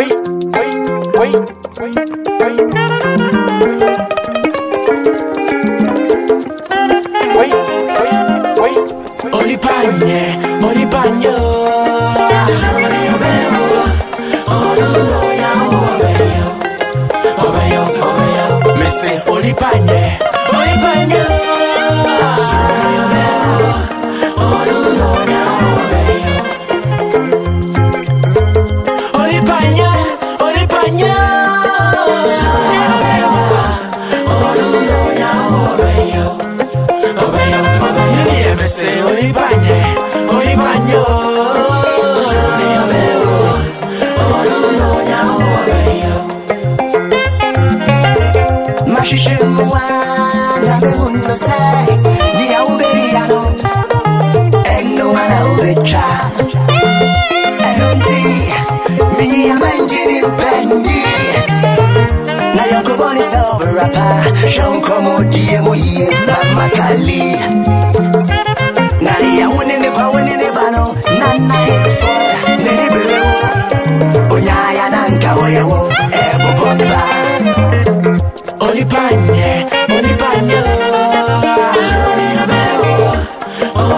wait, wait, wait, wait, wait, wait, wait. Olipanye, olipanye. Obeyo, obeyo. Me say olipanye, olipanye. Olipanye, Mashishimwa na mehuno sai Ni ya uberiano Eno mana Na yoko boni kali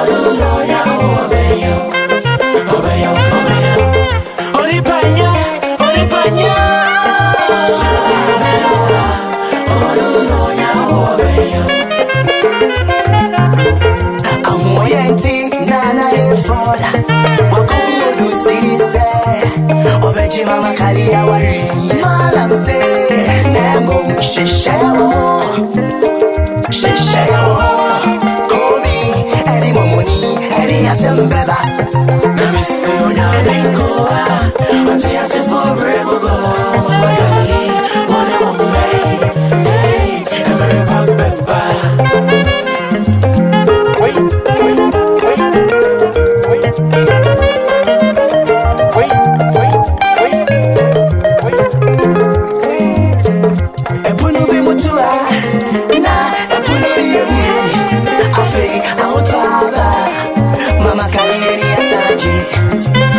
Shishaya, shishaya, shishaya. Eri asembeba Na me say onyame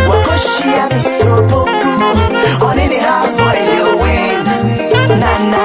Wakoshi a On in the house boy you win. Nana